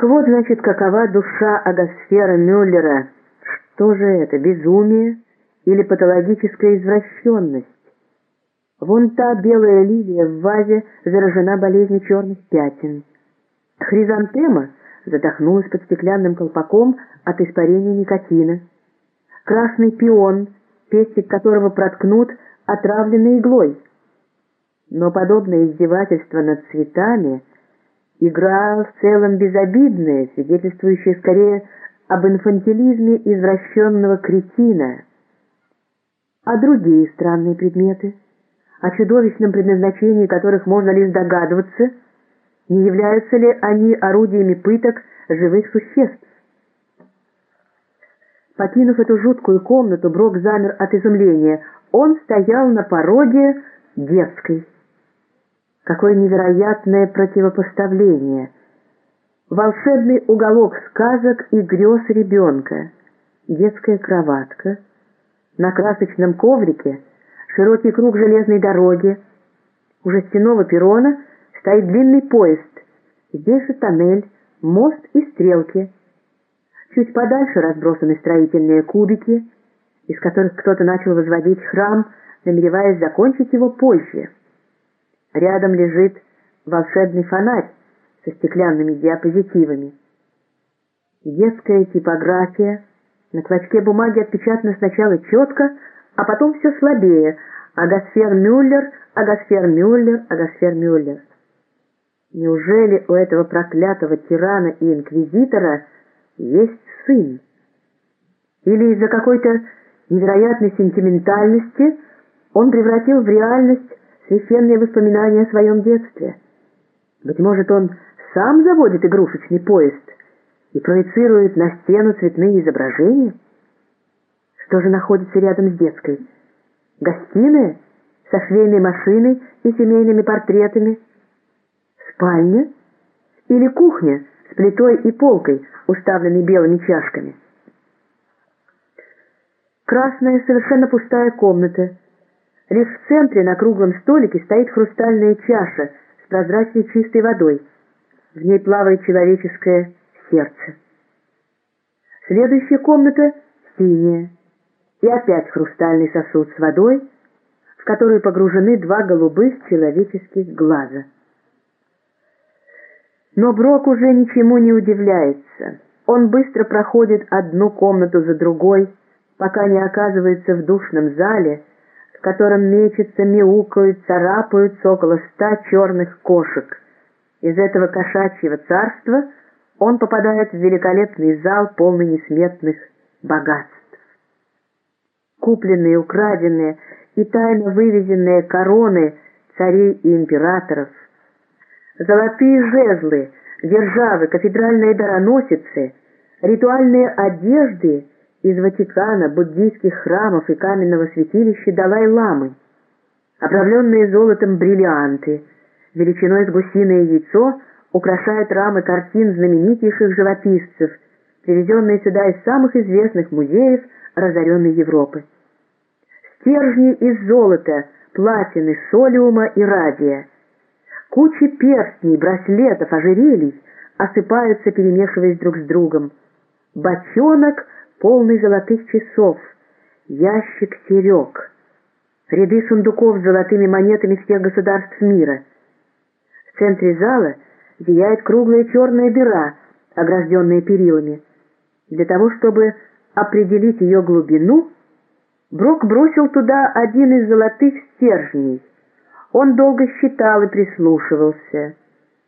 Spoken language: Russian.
Так вот, значит, какова душа агосфера Мюллера. Что же это, безумие или патологическая извращенность? Вон та белая лилия в вазе заражена болезнью черных пятен. Хризантема задохнулась под стеклянным колпаком от испарения никотина. Красный пион, пестик которого проткнут отравленной иглой. Но подобное издевательство над цветами – игра в целом безобидная, свидетельствующая скорее об инфантилизме извращенного кретина. А другие странные предметы, о чудовищном предназначении которых можно лишь догадываться, не являются ли они орудиями пыток живых существ? Покинув эту жуткую комнату, Брок замер от изумления. Он стоял на пороге детской. Какое невероятное противопоставление! Волшебный уголок сказок и грез ребенка, детская кроватка, на красочном коврике широкий круг железной дороги, у жестяного перрона стоит длинный поезд, здесь же тоннель, мост и стрелки. Чуть подальше разбросаны строительные кубики, из которых кто-то начал возводить храм, намереваясь закончить его позже. Рядом лежит волшебный фонарь со стеклянными диапозитивами. Детская типография. На клочке бумаги отпечатано сначала четко, а потом все слабее. Агасфер Мюллер, Агасфер Мюллер, Агасфер Мюллер. Неужели у этого проклятого тирана и инквизитора есть сын? Или из-за какой-то невероятной сентиментальности он превратил в реальность священные воспоминания о своем детстве. Быть может, он сам заводит игрушечный поезд и проецирует на стену цветные изображения? Что же находится рядом с детской? Гостиная со швейной машиной и семейными портретами? Спальня? Или кухня с плитой и полкой, уставленной белыми чашками? Красная, совершенно пустая комната — Лишь в центре на круглом столике стоит хрустальная чаша с прозрачной чистой водой. В ней плавает человеческое сердце. Следующая комната синяя. И опять хрустальный сосуд с водой, в который погружены два голубых человеческих глаза. Но Брок уже ничему не удивляется. Он быстро проходит одну комнату за другой, пока не оказывается в душном зале, в котором мечется, мяукают, царапаются около ста черных кошек. Из этого кошачьего царства он попадает в великолепный зал, полный несметных богатств. Купленные, украденные и тайно вывезенные короны царей и императоров, золотые жезлы, державы, кафедральные дароносицы, ритуальные одежды — из Ватикана, буддийских храмов и каменного святилища Далай-ламы, оправленные золотом бриллианты, величиной с гусиное яйцо украшают рамы картин знаменитейших живописцев, привезенные сюда из самых известных музеев разоренной Европы. Стержни из золота, платины, солиума и радия, кучи перстней, браслетов, ожерелий осыпаются, перемешиваясь друг с другом. Бочонок — полный золотых часов, ящик серег, ряды сундуков с золотыми монетами всех государств мира. В центре зала зияет круглая черная дыра, огражденная перилами. Для того, чтобы определить ее глубину, Брок бросил туда один из золотых стержней. Он долго считал и прислушивался.